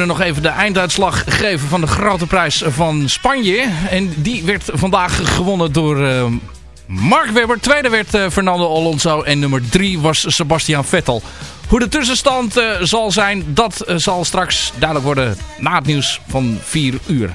kunnen nog even de einduitslag geven van de grote prijs van Spanje. En die werd vandaag gewonnen door uh, Mark Webber. Tweede werd Fernando Alonso. En nummer drie was Sebastian Vettel. Hoe de tussenstand zal zijn, dat zal straks duidelijk worden na het nieuws van 4 uur.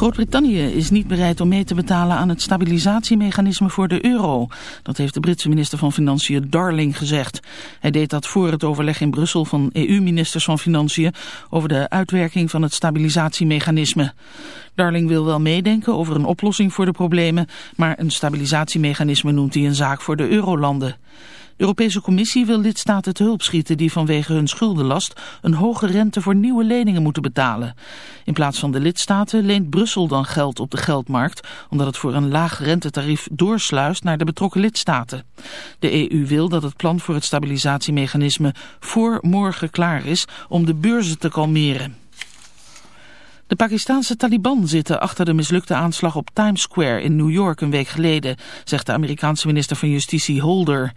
Groot-Brittannië is niet bereid om mee te betalen aan het stabilisatiemechanisme voor de euro. Dat heeft de Britse minister van Financiën Darling gezegd. Hij deed dat voor het overleg in Brussel van EU-ministers van Financiën over de uitwerking van het stabilisatiemechanisme. Darling wil wel meedenken over een oplossing voor de problemen, maar een stabilisatiemechanisme noemt hij een zaak voor de eurolanden. Europese Commissie wil lidstaten te hulp schieten die vanwege hun schuldenlast een hoge rente voor nieuwe leningen moeten betalen. In plaats van de lidstaten leent Brussel dan geld op de geldmarkt, omdat het voor een laag rentetarief doorsluist naar de betrokken lidstaten. De EU wil dat het plan voor het stabilisatiemechanisme voor morgen klaar is om de beurzen te kalmeren. De Pakistanse Taliban zitten achter de mislukte aanslag op Times Square in New York een week geleden, zegt de Amerikaanse minister van Justitie Holder.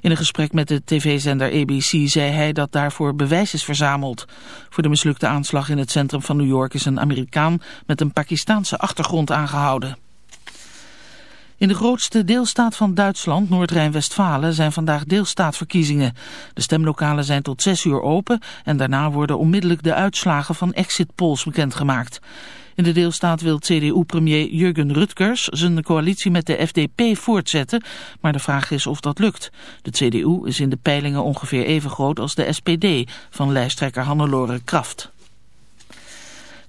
In een gesprek met de tv-zender ABC zei hij dat daarvoor bewijs is verzameld. Voor de mislukte aanslag in het centrum van New York is een Amerikaan met een Pakistaanse achtergrond aangehouden. In de grootste deelstaat van Duitsland, Noord-Rijn-Westfalen, zijn vandaag deelstaatverkiezingen. De stemlokalen zijn tot zes uur open en daarna worden onmiddellijk de uitslagen van exit polls bekendgemaakt. In de deelstaat wil CDU-premier Jurgen Rutgers zijn coalitie met de FDP voortzetten, maar de vraag is of dat lukt. De CDU is in de peilingen ongeveer even groot als de SPD van lijsttrekker Hannelore Kraft.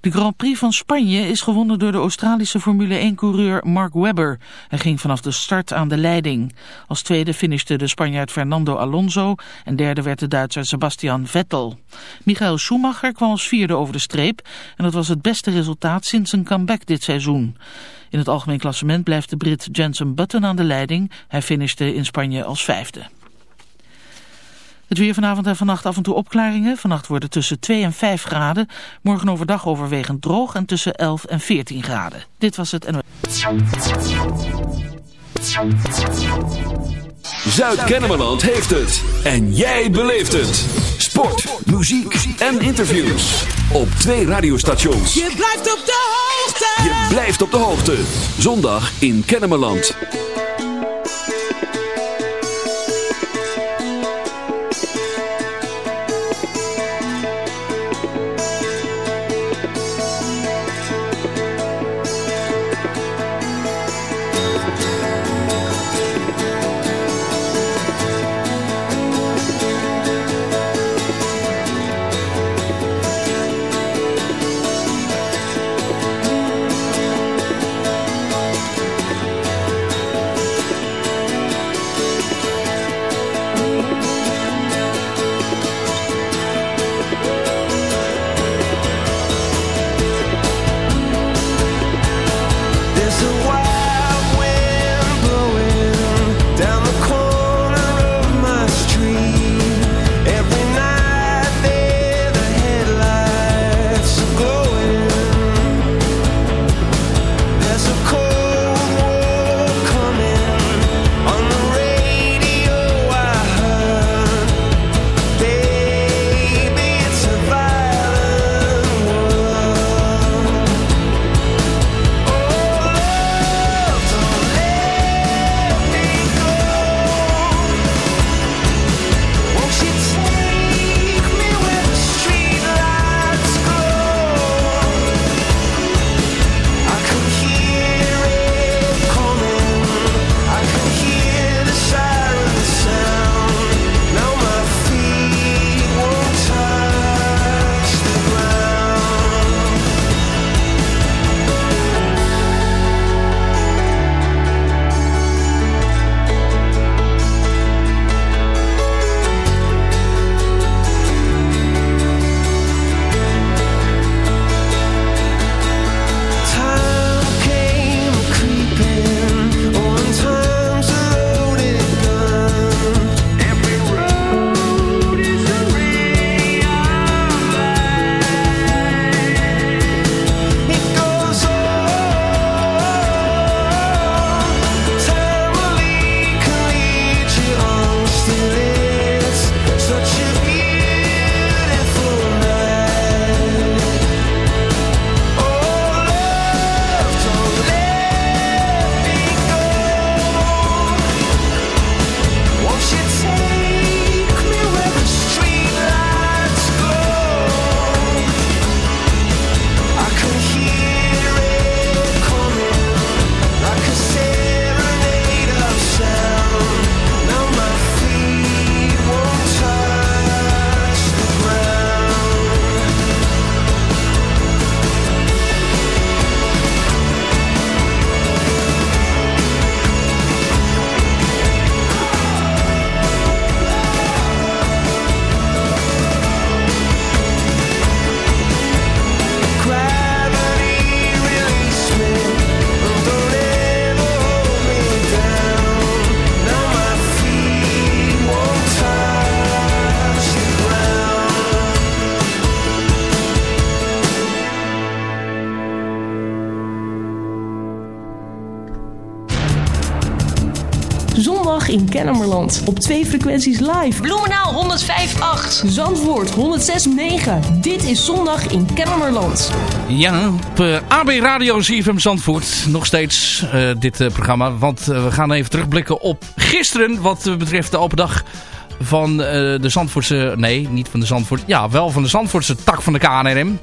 De Grand Prix van Spanje is gewonnen door de Australische Formule 1-coureur Mark Webber. Hij ging vanaf de start aan de leiding. Als tweede finishte de Spanjaard Fernando Alonso en derde werd de Duitser Sebastian Vettel. Michael Schumacher kwam als vierde over de streep en dat was het beste resultaat sinds een comeback dit seizoen. In het algemeen klassement blijft de Brit Jensen Button aan de leiding. Hij finishte in Spanje als vijfde. Het weer vanavond en vannacht af en toe opklaringen. Vannacht worden tussen 2 en 5 graden. Morgen overdag overwegend droog en tussen 11 en 14 graden. Dit was het Zuid-Kennemerland heeft het. En jij beleeft het. Sport, muziek en interviews. Op twee radiostations. Je blijft op de hoogte. Je blijft op de hoogte. Zondag in Kennemerland. Op twee frequenties live. Bloemenaal 105.8. Zandvoort 106.9. Dit is zondag in Kennemerland. Ja, op uh, AB Radio ZFM Zandvoort. Nog steeds uh, dit uh, programma. Want we gaan even terugblikken op gisteren. Wat betreft de open dag van de Zandvoortse... Nee, niet van de Zandvoort. Ja, wel van de Zandvoortse tak van de KNRM.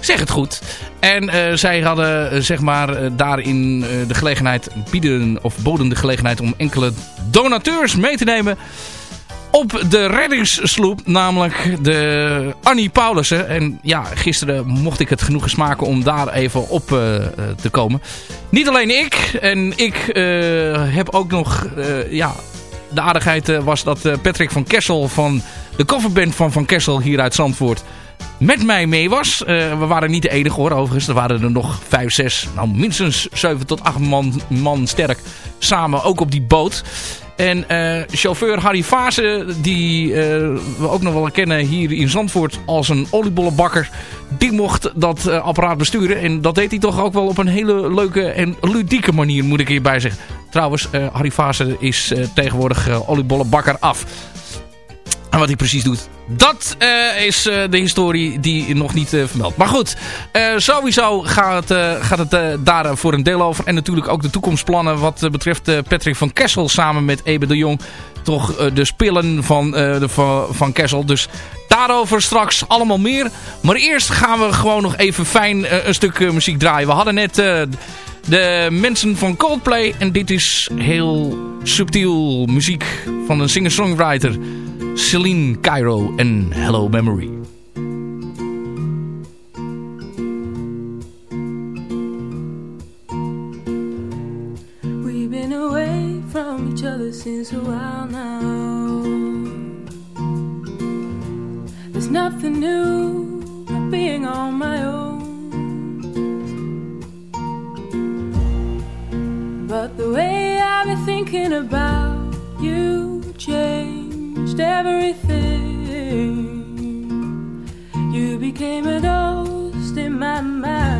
Zeg het goed. En uh, zij hadden uh, zeg maar uh, daarin de gelegenheid bieden of boden de gelegenheid om enkele donateurs mee te nemen op de reddingssloep, namelijk de Annie Paulussen. En ja, gisteren mocht ik het genoegen smaken om daar even op te komen. Niet alleen ik, en ik heb ook nog, ja, de aardigheid was dat Patrick van Kessel van de coverband van Van Kessel hier uit Zandvoort met mij mee was. Uh, we waren niet de enige hoor overigens. Er waren er nog vijf, zes, nou minstens zeven tot acht man, man sterk samen ook op die boot. En uh, chauffeur Harry Fase, die uh, we ook nog wel kennen hier in Zandvoort als een oliebollenbakker. Die mocht dat apparaat besturen. En dat deed hij toch ook wel op een hele leuke en ludieke manier, moet ik hierbij zeggen. Trouwens, Harry Fase is tegenwoordig oliebollenbakker af. En wat hij precies doet, dat uh, is uh, de historie die nog niet uh, vermeldt. Maar goed, sowieso gaat, gaat het daar voor een deel over. En natuurlijk ook de toekomstplannen wat betreft Patrick van Kessel samen met Ebe de Jong. Toch de spillen van, de, van Kessel. Dus daarover straks allemaal meer. Maar eerst gaan we gewoon nog even fijn een stuk muziek draaien. We hadden net de mensen van Coldplay. En dit is heel subtiel muziek van een singer-songwriter... Celine Cairo en Hello Memory. We've been away from each other since a while now. There's nothing new about being on my own. The way I've been thinking about you changed everything. You became a ghost in my mind.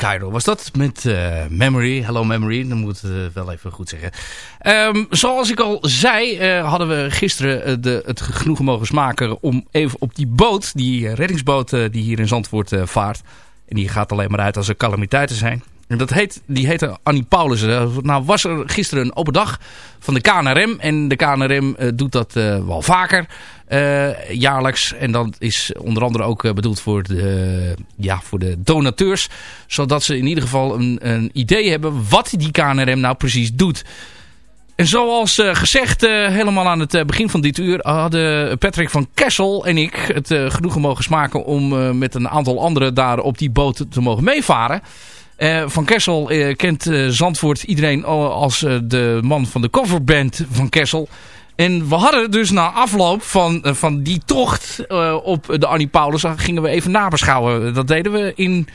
Cairo was dat met uh, Memory. Hello Memory, dat moet uh, wel even goed zeggen. Um, zoals ik al zei, uh, hadden we gisteren de, het genoegen mogen smaken om even op die boot, die reddingsboot die hier in Zandvoort vaart. En die gaat alleen maar uit als er calamiteiten zijn. Dat heet, die heette Annie Paulus. nou was er gisteren een open dag van de KNRM. En de KNRM doet dat wel vaker. Jaarlijks. En dat is onder andere ook bedoeld voor de, ja, voor de donateurs. Zodat ze in ieder geval een, een idee hebben wat die KNRM nou precies doet. En zoals gezegd, helemaal aan het begin van dit uur hadden Patrick van Kessel en ik het genoegen mogen smaken om met een aantal anderen daar op die boot te mogen meevaren. Van Kessel kent Zandvoort iedereen als de man van de coverband van Kessel. En we hadden dus na afloop van, eh, van die tocht op de Annie Paulus... gingen we even nabeschouwen. Dat deden we in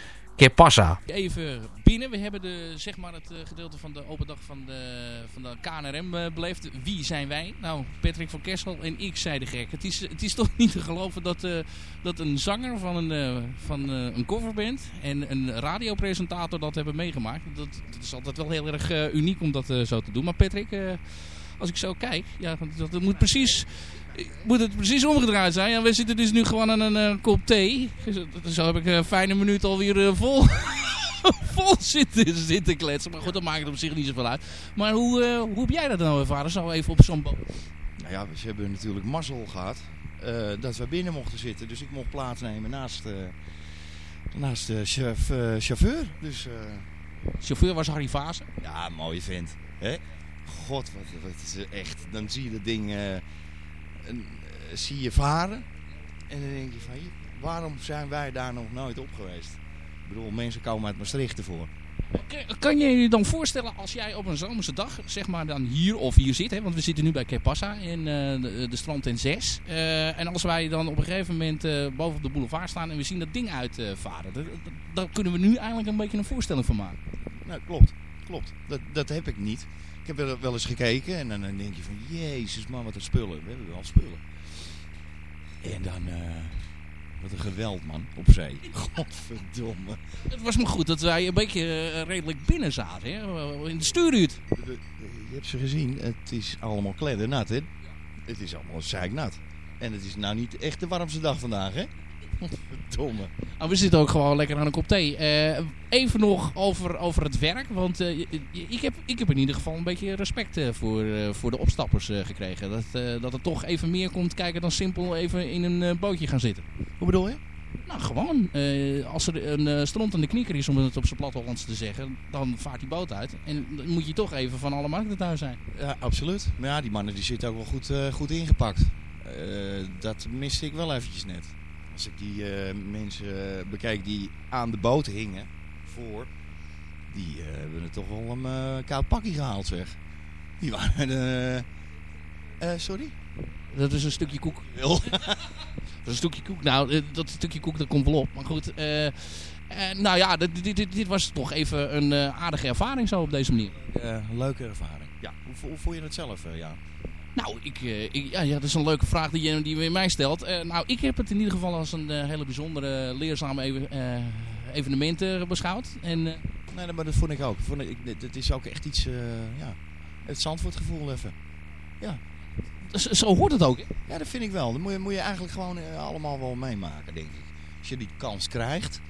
Even binnen. We hebben de, zeg maar het uh, gedeelte van de open dag van de, van de KNRM uh, beleefd. Wie zijn wij? Nou, Patrick van Kessel en ik zei de gek. Het is, het is toch niet te geloven dat, uh, dat een zanger van een, van een coverband en een radiopresentator dat hebben meegemaakt. Dat, dat is altijd wel heel erg uniek om dat zo te doen. Maar Patrick als ik zo kijk, ja, dat moet precies moet het precies omgedraaid zijn. Ja, we zitten dus nu gewoon aan een uh, kop thee. Zo heb ik een fijne minuut alweer uh, vol, vol zitten, zitten kletsen. Maar goed, dat maakt het op zich niet zoveel uit. Maar hoe, hoe heb jij dat nou ervaren? Zo even op zo'n. Nou ja, ze hebben natuurlijk mazzel gehad dat we binnen mochten zitten. Dus ik mocht plaatsnemen naast, naast de chef, chauffeur. Dus, chauffeur was Harry Vase? Ja, mooie vent. Hè? god, wat, wat is echt. Dan zie je dat ding, uh, zie je varen. En dan denk je van, waarom zijn wij daar nog nooit op geweest? Ik bedoel, mensen komen uit Maastricht ervoor. Kan je je dan voorstellen als jij op een zomerse dag, zeg maar dan hier of hier zit, hè, want we zitten nu bij Kepassa in uh, de, de, strand in 6. Uh, en als wij dan op een gegeven moment uh, boven op de boulevard staan en we zien dat ding uitvaren, dan kunnen we nu eigenlijk een beetje een voorstelling van maken. Nou, klopt. Klopt. Dat, dat heb ik niet. Ik heb wel eens gekeken en dan denk je van, jezus man, wat een spullen. We hebben wel spullen. En dan, uh, wat een geweld man, op zee. Godverdomme. Het was maar goed dat wij een beetje uh, redelijk binnen zaten, hè? in de stuurhuut. Je hebt ze gezien, het is allemaal kleddernat, hè. Het is allemaal zeiknat. En het is nou niet echt de warmste dag vandaag, hè. Verdomme. Nou, we zitten ook gewoon lekker aan een kop thee. Uh, even nog over, over het werk. Want uh, ik, heb, ik heb in ieder geval een beetje respect uh, voor, voor de opstappers gekregen. Dat, dat het toch even meer komt kijken dan simpel even in een bootje gaan zitten. Hoe bedoel je? Nou, gewoon. als er een stront aan de knieker is, om het op zijn plattelands te zeggen, dan vaart die boot uit. En dan moet je toch even van alle markten thuis zijn. Ja, absoluut. Maar ja, die mannen die zitten ook wel goed, goed ingepakt. dat miste ik wel eventjes net. Als ik die uh, mensen uh, bekijk die aan de boot hingen voor, die uh, hebben het toch wel een koud pakje gehaald zeg. Die waren, sorry? Dat is een stukje koek. dat is een stukje koek. Nou, dat stukje koek dat komt wel op. Maar goed, nou ja, dit, dit, dit, dit, was toch even een aardige ervaring zo op deze manier. leuke ervaring. Ja, hoe, hoe voel je het zelf, ja? Nou, ik, uh, ik, ja, ja, dat is een leuke vraag die je, die je mij stelt. Uh, nou, ik heb het in ieder geval als een hele bijzondere, leerzame even, evenement beschouwd. En, nee, maar dat vond ik ook. Vond ik, het is ook echt iets, ja, het Zandvoortgevoel even. Ja. Zo, zo, hoort het ook, hè? Ja, dat vind ik wel. Dat moet je, moet je eigenlijk gewoon allemaal wel meemaken, denk ik. Als je die kans krijgt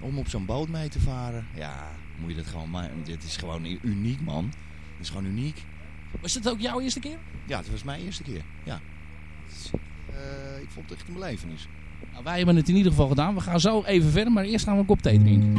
om op zo'n boot mee te varen, ja, moet je dat gewoon... Dit is gewoon uniek, man. Het is gewoon uniek. Was het ook jouw eerste keer? Ja, het was mijn eerste keer. Ja. Uh, ik vond het echt een belevenis. Nou, wij hebben het in ieder geval gedaan. We gaan zo even verder, maar eerst gaan we een kop thee drinken.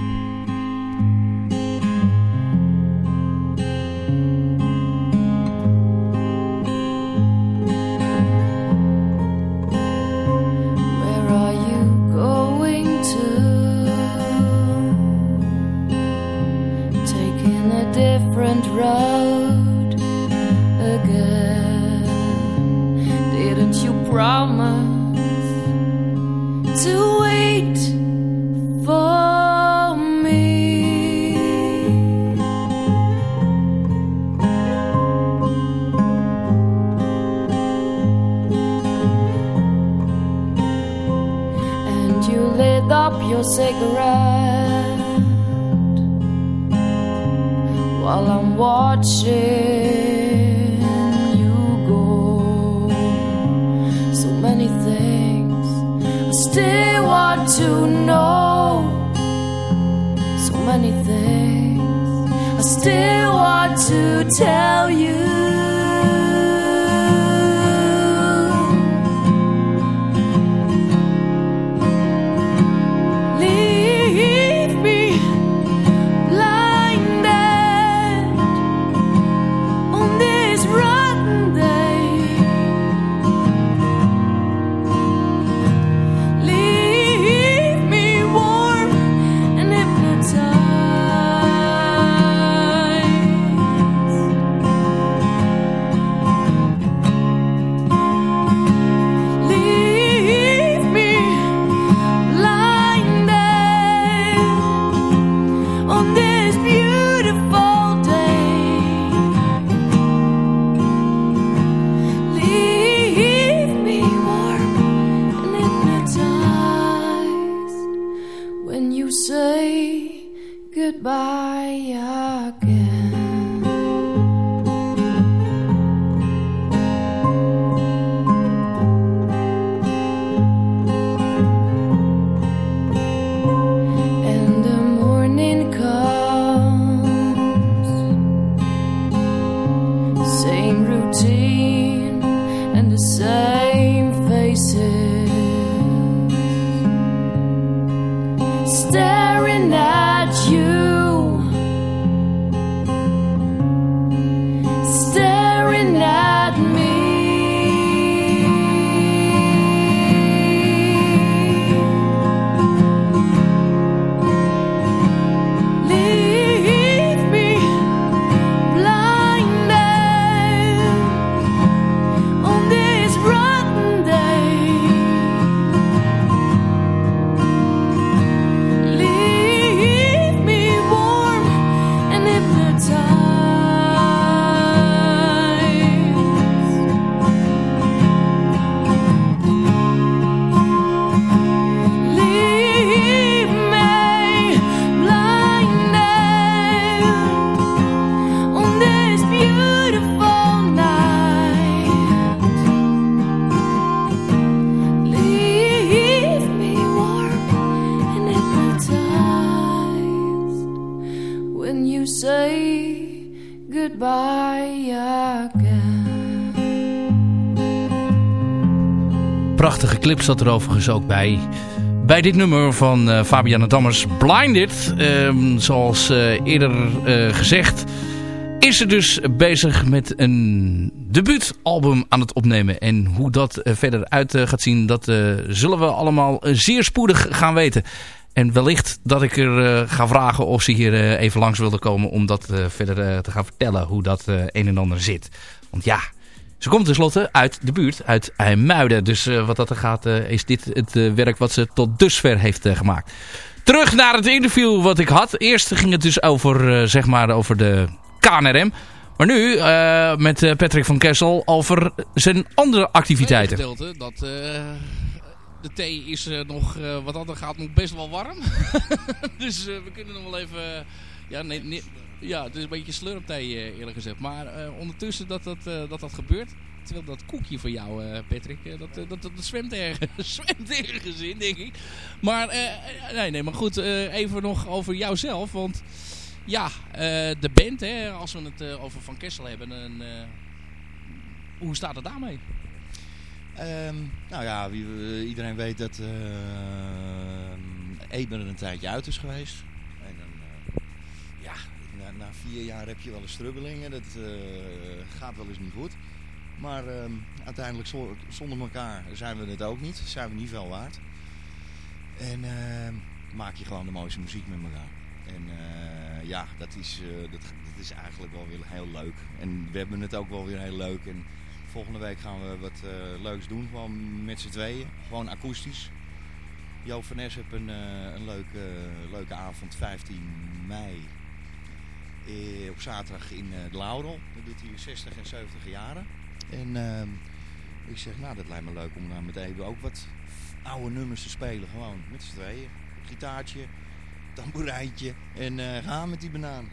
Clip zat er overigens ook bij. Bij dit nummer van eh Fabiana Dammers, Blinded. Ehm, zoals eh, eerder eh, gezegd, is ze dus bezig met een debuutalbum aan het opnemen. En hoe dat verder uit gaat zien, dat zullen we allemaal zeer spoedig gaan weten. En wellicht dat ik er ga vragen of ze hier even langs wilde komen om dat verder te gaan vertellen hoe dat een en ander zit. Want ja, ze komt tenslotte uit de buurt, uit IJmuiden. Dus eh, wat dat er gaat, eh, is dit het eh, werk wat ze tot dusver heeft gemaakt. Terug naar het interview wat ik had. Eerst ging het dus over, zeg maar, over de KNRM. Maar nu met Patrick van Kessel over zijn andere activiteiten. gedeelte dat de thee is nog, wat dat er gaat, nog best wel warm. dus we kunnen nog wel even... ja, nee, nee, ja, het is een beetje slurpthee eh, eerlijk gezegd. Maar eh, ondertussen dat dat, eh, dat dat gebeurt... Terwijl dat koekje van jou, Patrick, dat, dat, dat, dat zwemt, ergens, zwemt ergens in, denk ik. Maar, nee, nee, maar goed, even nog over jouzelf. Want ja, de band, hè, als we het over Van Kessel hebben, eh, hoe staat het daarmee? Ehm, nou ja, wie, iedereen weet dat uh, Eber er een tijdje uit is geweest. Na, vier jaar heb je wel eens strubbelingen. Dat uh, gaat wel eens niet goed. Maar uh, uiteindelijk zonder elkaar zijn we het ook niet. Zijn we niet veel waard. En ehm, maak je gewoon de mooiste muziek met elkaar. En uh, ja, dat is, uh, dat, dat, is eigenlijk wel weer heel leuk. En we hebben het ook wel weer heel leuk. En volgende week gaan we wat leuks doen. Gewoon met z'n tweeën. Gewoon akoestisch. Jo van Nes heeft een, een leuke, leuke avond, 15 mei. Eh, op zaterdag in de Laurel. Dat doet hij 60 en 70 jaren. En ehm, ik zeg, nou dat lijkt me leuk om daar met even ook wat oude nummers te spelen. Gewoon met z'n tweeën. Gitaartje, tamboerijntje en uh, gaan met die banaan.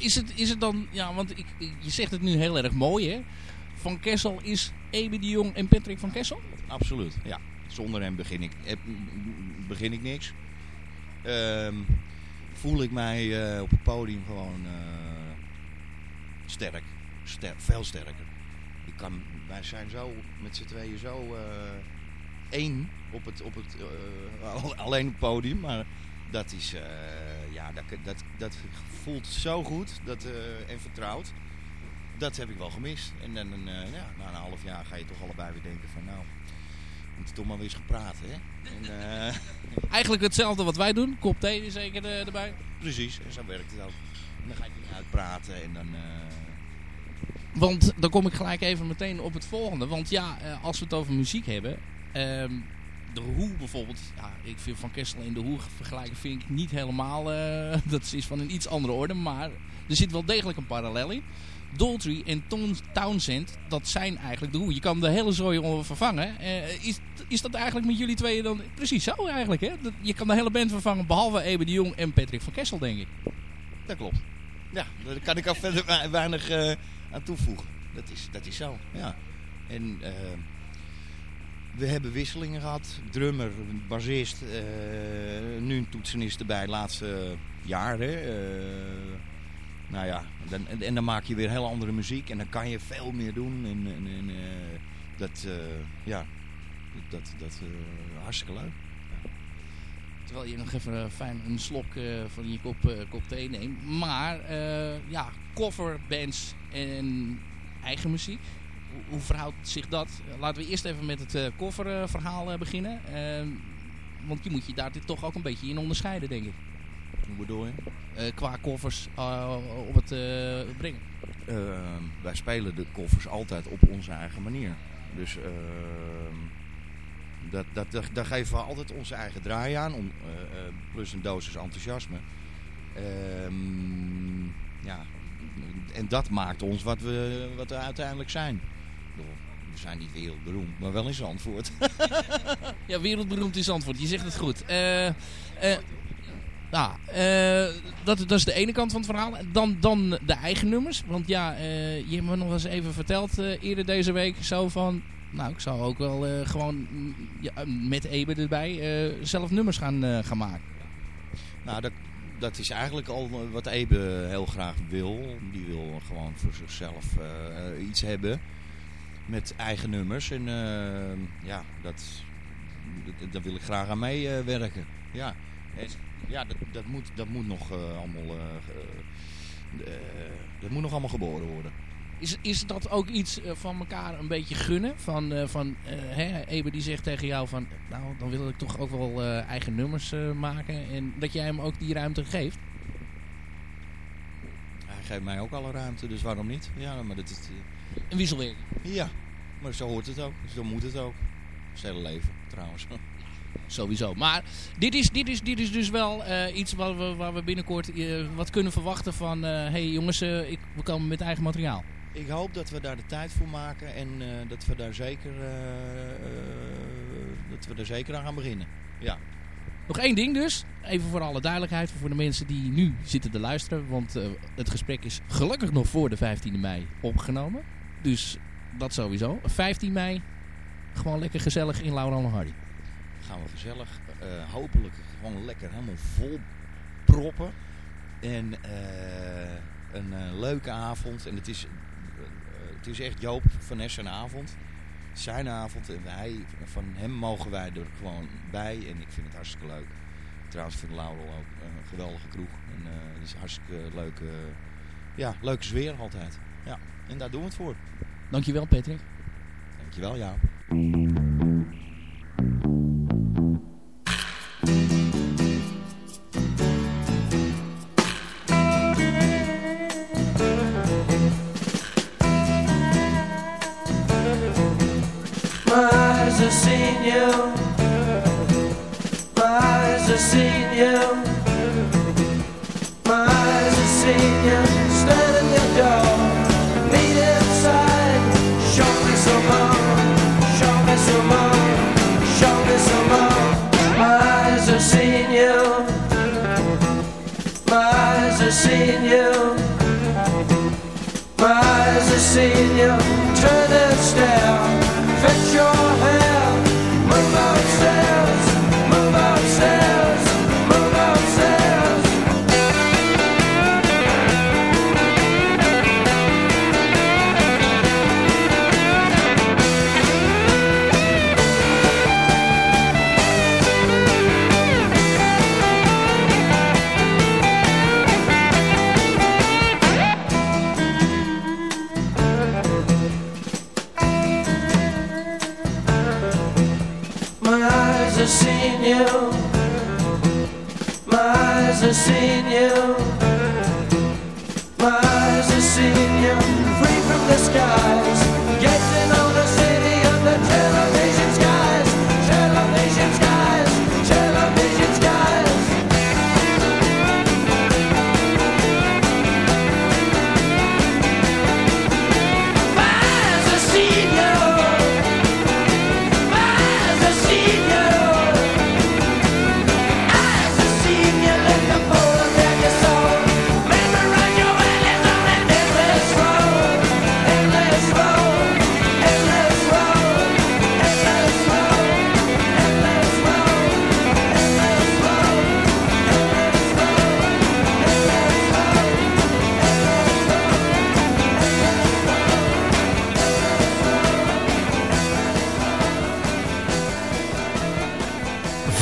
is, het, is het dan, ja, want ik, je zegt het nu heel erg mooi, hè? Van Kessel is Ebe de Jong en Patrick van Kessel? Absoluut, ja. Zonder hem begin ik, begin ik niks. Ehm, voel ik mij op het podium gewoon sterk. sterk. Veel sterker. Ik kan, wij zijn zo met z'n tweeën zo één op het, op het alleen op het podium. Maar dat is, ja, dat, dat, dat voelt zo goed dat, en vertrouwd. Dat heb ik wel gemist. En dan ja, na een half jaar ga je toch allebei weer denken van nou, we moeten toch maar weer eens gepraat. Hè? En, Eigenlijk hetzelfde wat wij doen. Kop thee zeker erbij. Precies, en zo werkt het ook. En dan ga je weer uitpraten en dan... Want dan kom ik gelijk even meteen op het volgende. Want ja, als we het over muziek hebben... Ehm, de Hoe bijvoorbeeld. Ja, ik vind Van Kessel en de Hoe vergelijken vind ik niet helemaal... Uh, dat is van een iets andere orde. Maar er zit wel degelijk een parallel in. Daltrey en Townsend, dat zijn eigenlijk de Hoe. Je kan de hele zooi vervangen. Uh, is, is dat eigenlijk met jullie tweeën dan precies zo eigenlijk? Hè? Dat, je kan de hele band vervangen behalve Eben de Jong en Patrick van Kessel, denk ik. Dat klopt. Ja, daar kan ik al verder weinig uh, aan toevoegen. Dat is, dat is zo, ja. En... Uh, we hebben wisselingen gehad. Drummer, bassist, nu een toetsenist erbij, laatste jaren. Uh, nou ja, dan, en dan maak je weer heel andere muziek en dan kan je veel meer doen. En, en, uh, dat, ja, dat, dat hartstikke leuk. Terwijl je nog even fijn een slok van je kop, kop thee neemt. Maar ja, coverbands en eigen muziek hoe verhoudt zich dat? Laten we eerst even met het uh, kofferverhaal uh, beginnen. Uh, want je moet je daar toch ook een beetje in onderscheiden, denk ik. Hoe bedoel je? Uh, qua koffers op het brengen. wij spelen de koffers altijd op onze eigen manier. Dus ehm, dat, dat, dat, daar geven we altijd onze eigen draai aan. Om, plus een dosis enthousiasme. Ehm, ja, en dat maakt ons wat we, wat we uiteindelijk zijn we zijn niet wereldberoemd, maar wel in Zandvoort. ja, wereldberoemd in Zandvoort. Je zegt het goed. Uh, nou, uh, dat, dat is de ene kant van het verhaal. Dan, dan de eigen nummers. Want ja, je hebt me nog eens even verteld eerder deze week. Zo van, nou ik zou ook wel gewoon ja, met Ebe erbij zelf nummers gaan, gaan maken. Nou, dat, dat is eigenlijk al wat Ebe heel graag wil. Die wil gewoon voor zichzelf iets hebben met eigen nummers. En ja, dat, daar wil ik graag aan meewerken. ja, ja dat, dat, moet, dat moet nog uh, allemaal... Uh, dat moet nog allemaal geboren worden. Is, is dat ook iets van elkaar een beetje gunnen? Van, van hè, Eber die zegt tegen jou van... Nou, dan wil ik toch ook wel eigen nummers maken. En dat jij hem ook die ruimte geeft? Hij geeft mij ook alle ruimte, dus waarom niet? Ja, maar dat is... Een wisselwerking. Ja, maar zo hoort het ook. Zo moet het ook. Het hele leven, trouwens. Sowieso. Maar dit is, dit is, dit is dus wel uh, iets waar we, waar we binnenkort uh, wat kunnen verwachten van... Hé uh, hey jongens, ik, we komen met eigen materiaal. Ik hoop dat we daar de tijd voor maken en dat, we daar zeker, dat we daar zeker aan gaan beginnen. Ja. Nog één ding dus, even voor alle duidelijkheid, voor de mensen die nu zitten te luisteren. Want het gesprek is gelukkig nog voor de 15e mei opgenomen. Dus dat sowieso. 15 mei, gewoon lekker gezellig in Laurel Hardy. Gaan we gezellig, uh, hopelijk gewoon lekker helemaal vol proppen. En uh, een uh, leuke avond. En het is, het is echt Joop van Essen avond. Zijn avond. En wij, van hem mogen wij er gewoon bij. En ik vind het hartstikke leuk. Trouwens vind Laurel ook een geweldige kroeg. En het is hartstikke leuke, ja, leuke sfeer altijd. Ja, en daar doen we het voor. Dankjewel Patrick. Dankjewel ja. You. My eyes have seen you. My eyes have seen you. Free from the skies.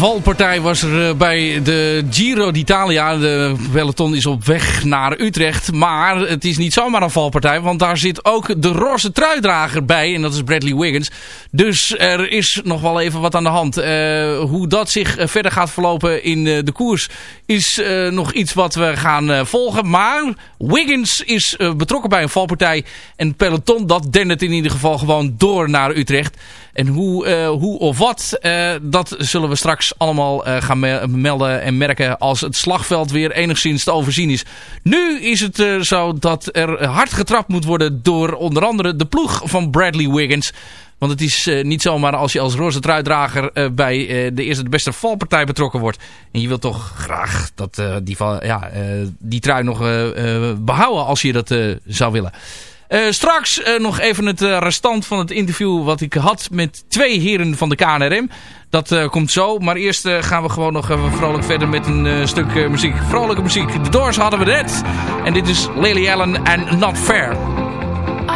Valpartij was er eh, bij de Giro d'Italia. De peloton is op weg naar Utrecht. Maar het is niet zomaar een valpartij. Want daar zit ook de roze truidrager bij. En dat is Bradley Wiggins. Dus er is nog wel even wat aan de hand. Eh, hoe dat zich eh, verder gaat verlopen in de koers is nog iets wat we gaan volgen. Maar Wiggins is betrokken bij een valpartij. En het peloton dat dendert in ieder geval gewoon door naar Utrecht. En hoe, eh, hoe of wat, eh, dat zullen we straks allemaal eh, gaan me- melden en merken als het slagveld weer enigszins te overzien is. Nu is het zo dat er hard getrapt moet worden door onder andere de ploeg van Bradley Wiggins. Want het is niet zomaar als je als roze truitdrager bij de eerste de beste valpartij betrokken wordt. En je wilt toch graag dat, die, ja, die trui nog eh, eh, behouden als je dat zou willen. Eh, straks eh, nog even het eh, restant van het interview wat ik had met twee heren van de KNRM. Dat komt zo. Maar eerst gaan we gewoon nog even vrolijk verder met een stuk muziek. Vrolijke muziek. De Doors hadden we net. En dit is Lily Allen en Not Fair.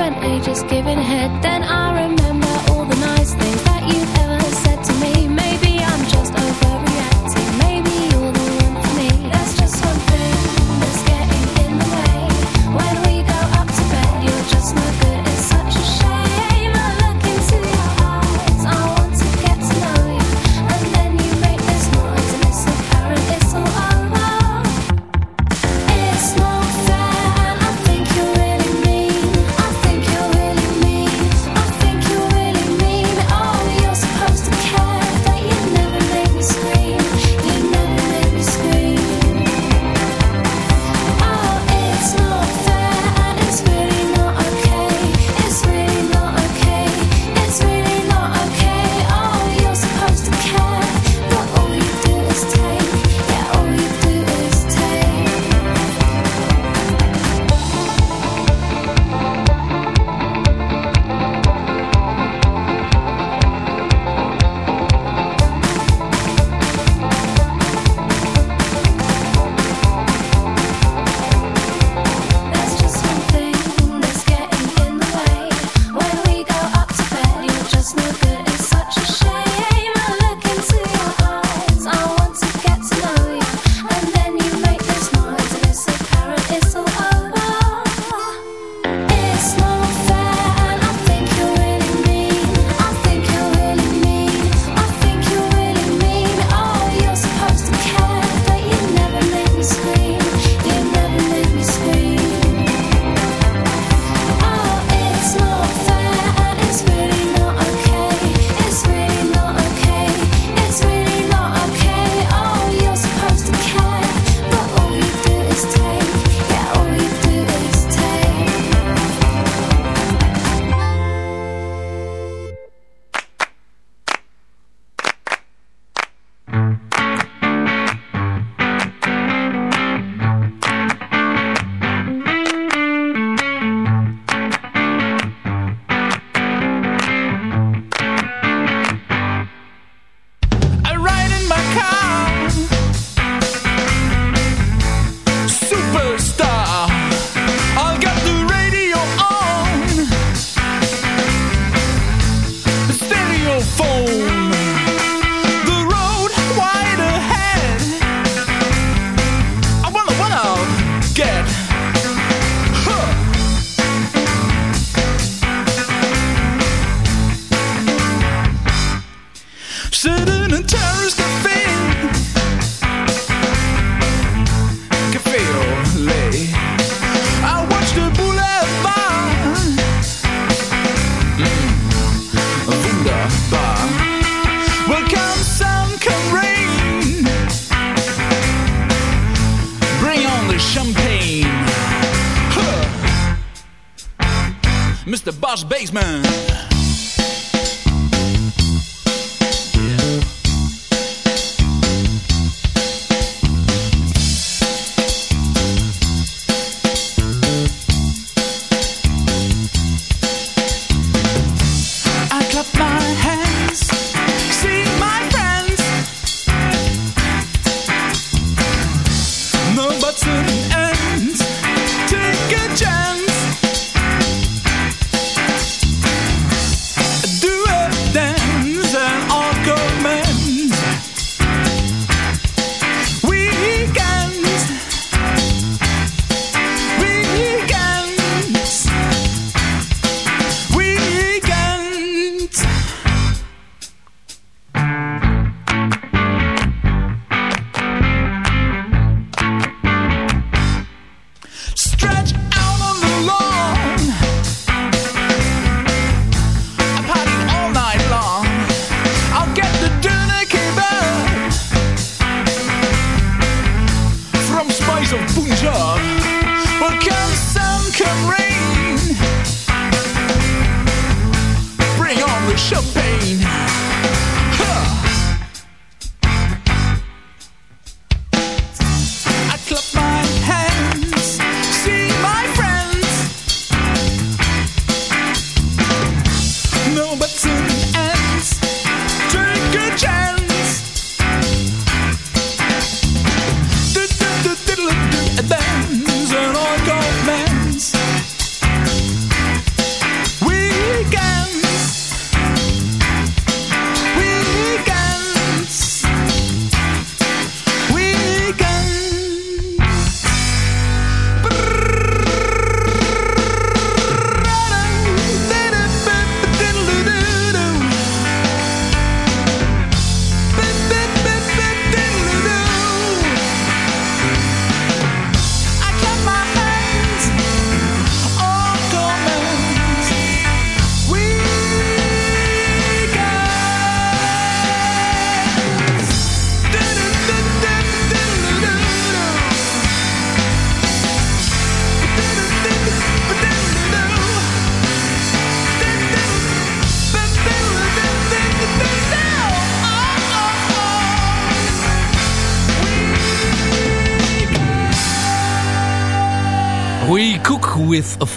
spent ages giving head, then I remember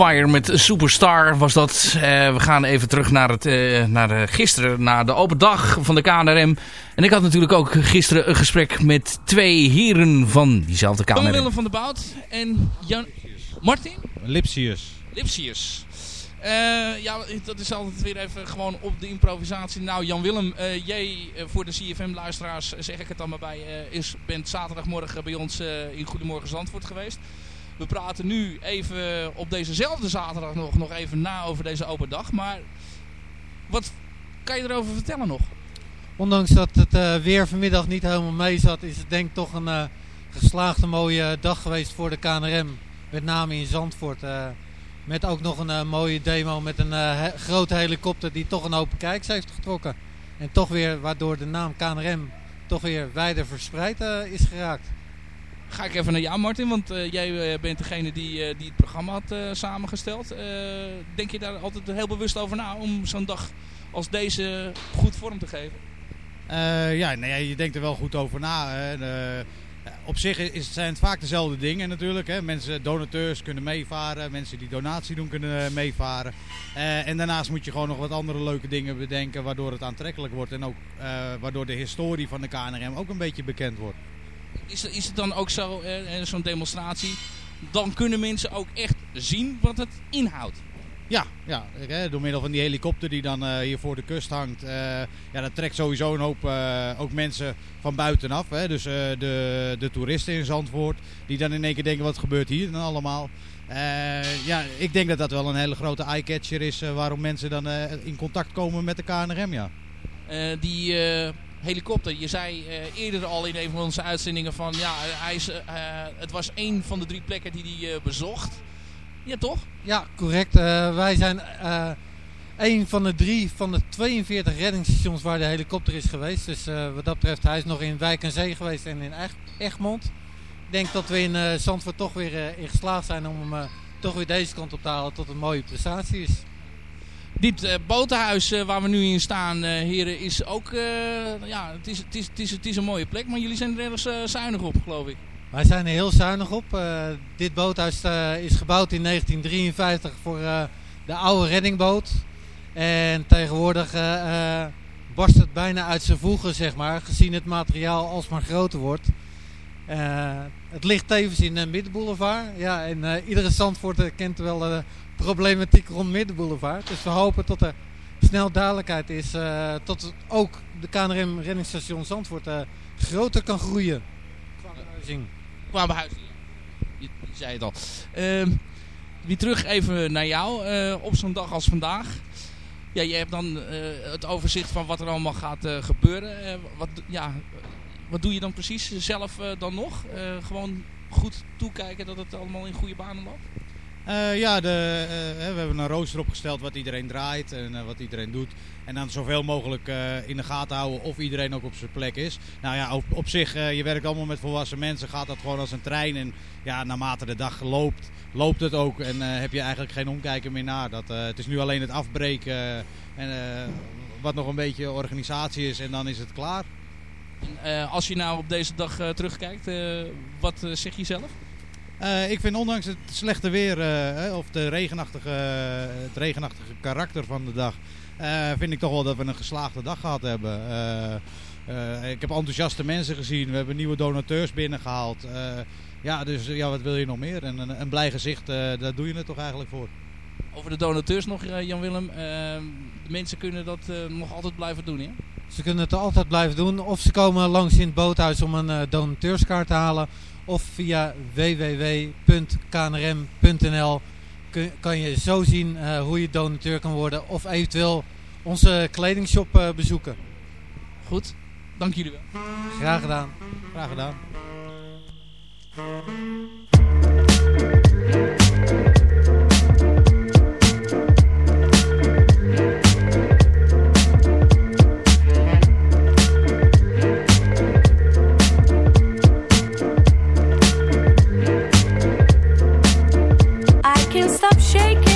Fire met Superstar was dat. Eh, we gaan even terug naar, het, eh, naar de, gisteren, naar de open dag van de KNRM. En ik had natuurlijk ook gisteren een gesprek met twee heren van diezelfde Jan KNRM. Willem van der Bout en Jan... Martin? Lipsius. Lipsius. Eh, ja, dat is altijd weer even gewoon op de improvisatie. Nou, Jan Willem, eh, jij eh, voor de CFM-luisteraars, zeg ik het dan maar bij, eh, is, bent zaterdagmorgen bij ons eh, in Goedemorgen Zandvoort geweest. We praten nu even op dezezelfde zaterdag nog, nog even na over deze open dag. Maar wat kan je erover vertellen nog? Ondanks dat het eh, weer vanmiddag niet helemaal mee zat, is het denk ik toch een eh, geslaagde mooie dag geweest voor de KNRM. Met name in Zandvoort. eh, met ook nog een mooie demo met een he- grote helikopter die toch een open kijks heeft getrokken. En toch weer, waardoor de naam KNRM toch weer wijder verspreid is geraakt. Ga ik even naar jou, Martin, want eh, jij eh, bent degene die, eh, die het programma had samengesteld. Denk je daar altijd heel bewust over na om zo'n dag als deze goed vorm te geven? Ja, nee, ja, je denkt er wel goed over na. Op zich is, zijn het vaak dezelfde dingen natuurlijk. Hè. Mensen, donateurs kunnen meevaren. Mensen die donatie doen kunnen meevaren. En daarnaast moet je gewoon nog wat andere leuke dingen bedenken. Waardoor het aantrekkelijk wordt. En ook waardoor de historie van de KNRM ook een beetje bekend wordt. Is, is het dan ook zo, eh, zo'n demonstratie, dan kunnen mensen ook echt zien wat het inhoudt? Ja, ja door middel van die helikopter die dan eh, hier voor de kust hangt. eh, ja, dat trekt sowieso een hoop eh, ook mensen van buitenaf. Hè, dus de, de toeristen in Zandvoort. Die dan in één keer denken wat gebeurt hier dan allemaal. Ja, ik denk dat dat wel een hele grote eye-catcher is. waarom mensen dan in contact komen met de KNRM. Ja. Die helikopter, je zei eh, eerder al in een van onze uitzendingen van ja, hij is, eh, eh, het was één van de drie plekken die hij bezocht. Ja, toch? Ja, correct. Wij zijn een van de drie van de 42 reddingsstations waar de helikopter is geweest. Dus wat dat betreft, hij is nog in Wijk en Zee geweest en in Eg- Egmond. Ik denk dat we in Zandvoort toch weer in geslaagd zijn om hem toch weer deze kant op te halen tot een mooie prestatie is. Dit eh, botenhuis eh, waar we nu in staan, eh, heren, is ook... eh, ja, het is, het, is, het, is, een mooie plek, maar jullie zijn er ergens zuinig op, geloof ik. Wij zijn er heel zuinig op. Dit boothuis is gebouwd in 1953 voor de oude reddingboot. En tegenwoordig barst het bijna uit zijn voegen, zeg maar, gezien het materiaal alsmaar groter wordt. Het ligt tevens in de Middenboulevard. Ja, en iedere Zandvoorter kent wel problematiek rond Middenboulevard. Dus we hopen dat er snel duidelijkheid is. eh tot ook de KNRM reddingsstation Zandvoort eh, groter kan groeien. Qua behuizing. Qua behuizing. Je, je zei het al. Weer terug even naar jou. eh, op zo'n dag als vandaag. Ja, je hebt dan het overzicht van wat er allemaal gaat gebeuren. Wat, ja, wat doe je dan precies zelf dan nog? Gewoon goed toekijken dat het allemaal in goede banen loopt? Eh, ja, de, eh, we hebben een rooster opgesteld wat iedereen draait en eh, wat iedereen doet. En dan zoveel mogelijk in de gaten houden of iedereen ook op zijn plek is. Nou ja, op, op zich, je werkt allemaal met volwassen mensen, gaat dat gewoon als een trein. En ja, naarmate de dag loopt, loopt het ook. En heb je eigenlijk geen omkijken meer naar. Dat, het is nu alleen het afbreken en wat nog een beetje organisatie is en dan is het klaar. Als je nou op deze dag terugkijkt, wat zeg je zelf? Eh, ik vind ondanks het slechte weer eh, hè, of de regenachtige, het regenachtige karakter van de dag, eh, vind ik toch wel dat we een geslaagde dag gehad hebben. Eh, eh, ik heb enthousiaste mensen gezien, we hebben nieuwe donateurs binnengehaald. Eh, ja, dus ja, wat wil je nog meer? En een, een blij gezicht, eh, daar doe je het toch eigenlijk voor. Over de donateurs nog, eh, Jan-Willem. Eh, de mensen kunnen dat eh, nog altijd blijven doen, hè? Ze kunnen het altijd blijven doen. Of ze komen langs in het boothuis om een eh, donateurskaart te halen. Of via www.knrm.nl kan je zo zien eh, hoe je donateur kan worden. Of eventueel onze kledingshop eh, bezoeken. Goed, dank jullie wel. Graag gedaan. Graag gedaan. Can't stop shaking.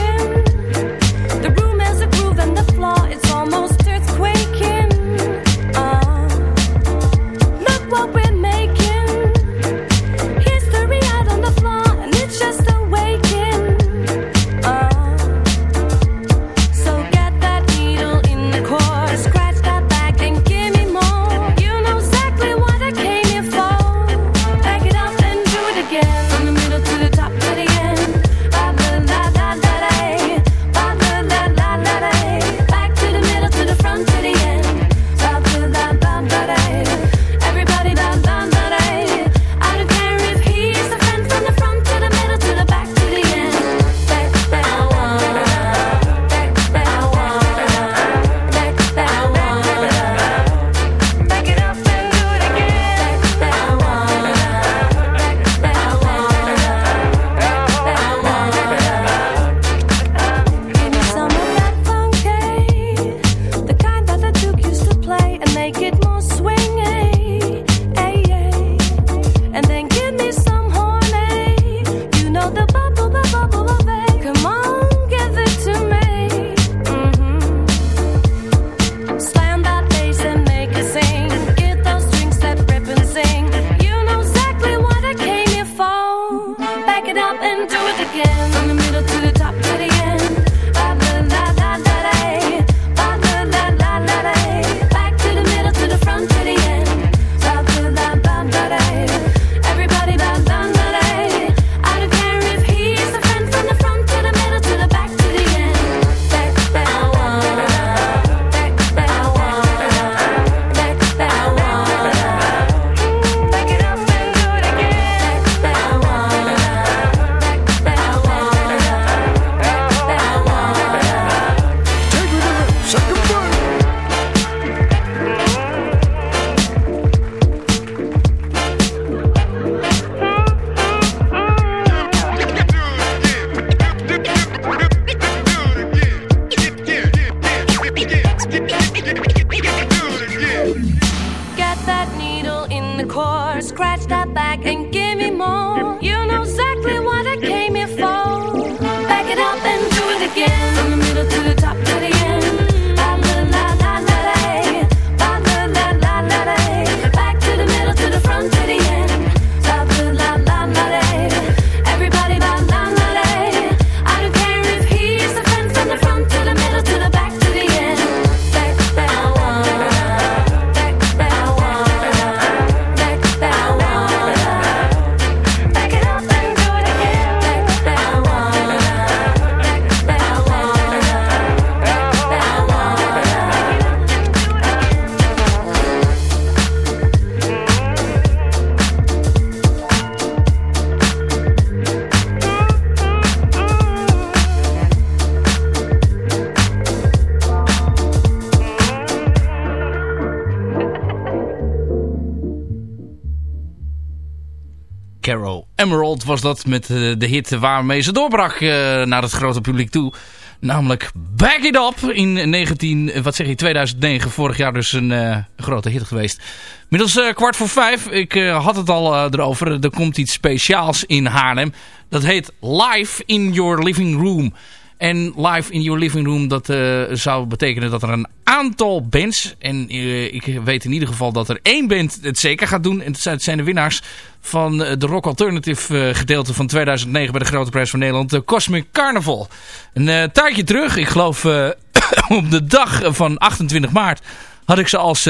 Emerald was dat met eh, de hit waarmee ze doorbrak eh, naar het grote publiek toe. Namelijk Back It Up in 19, eh, wat zeg je, 2009. Vorig jaar dus een grote hit geweest. Middels kwart voor vijf. Ik had het al erover. Er komt iets speciaals in Haarlem. Dat heet Live in Your Living Room. En live in your living room, dat eh, zou betekenen dat er een aantal bands... en eh, ik weet in ieder geval dat er één band het zeker gaat doen... en het zijn- de winnaars van eh, de Rock Alternative gedeelte van 2009... bij de Grote Prijs van Nederland, de Cosmic Carnival. Een tijdje terug, ik geloof op de dag van 28 maart... had ik ze als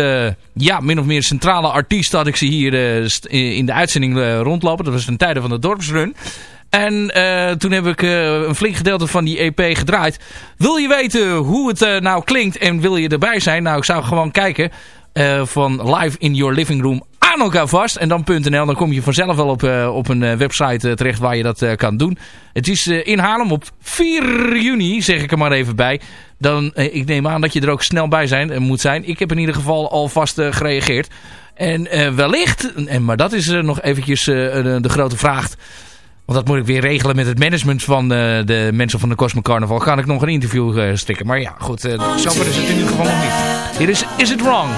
ja, min of meer centrale artiest... had ik ze hier in de uitzending rondlopen. Dat was ten tijde van de dorpsrun... En eh, toen heb ik eh, een flink gedeelte van die EP gedraaid. Wil je weten hoe het eh, nou klinkt en wil je erbij zijn? Nou, ik zou gewoon kijken van Live in Your Living Room aan elkaar vast. En dan .nl, dan kom je vanzelf wel op, op een website terecht waar je dat kan doen. Het is in Haarlem op 4 juni, zeg ik er maar even bij. Dan, ik neem aan dat je er ook snel bij zijn, moet zijn. Ik heb in ieder geval alvast gereageerd. En wellicht, en, maar dat is nog eventjes de grote vraag... Want dat moet ik weer regelen met het management van eh, de mensen van de Cosmic Carnival. Ga ik nog een interview eh, stikken. Maar ja, goed. eh zover is het in ieder geval nog niet. Hier is Is It Wrong?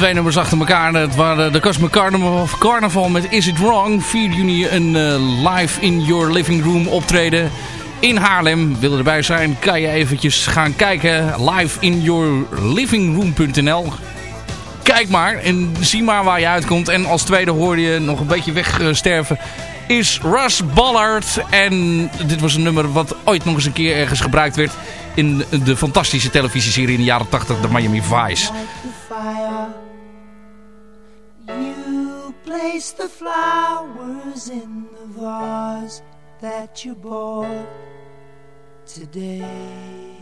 Twee nummers achter elkaar. Het waren de Cosmic Carnival, met Is It Wrong. 4 juni een eh, live in your living room optreden in Haarlem. Wil je erbij zijn, kan je eventjes gaan kijken. Live in your livingroom.nl Kijk maar en zie maar waar je uitkomt. En als tweede hoorde je nog een beetje wegsterven is Russ Ballard. En dit was een nummer wat ooit nog eens een keer ergens gebruikt werd in de fantastische televisieserie in de jaren 80, de Miami Vice. Place the flowers in the vase that you bought today.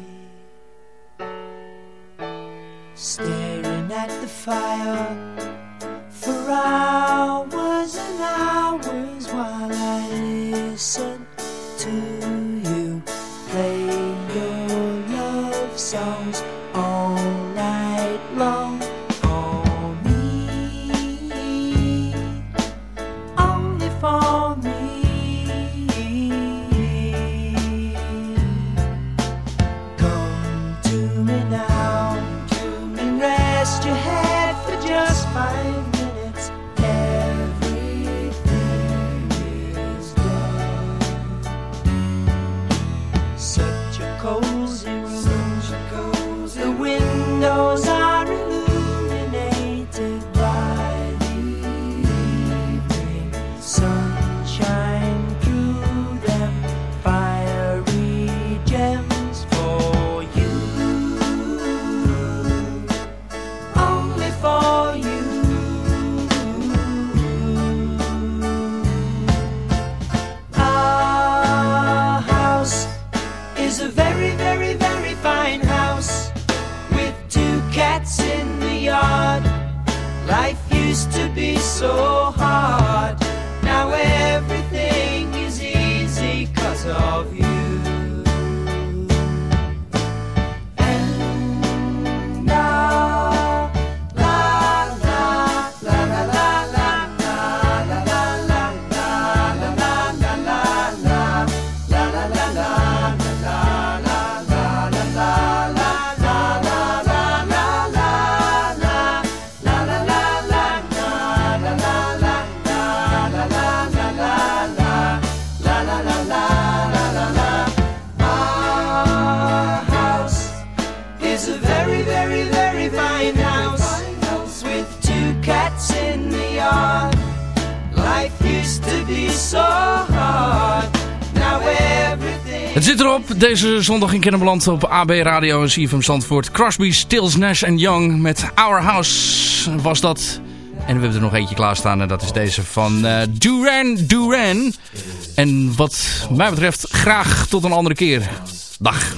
Staring at the fire for hours and hours while I listen to you play your love songs deze zondag in Kennemerland op AB Radio en CFM Zandvoort. Crosby, Stills, Nash Young met Our House was dat. En we hebben er nog eentje klaarstaan en dat is deze van eh, Duran Duran. En wat mij betreft graag tot een andere keer. Dag.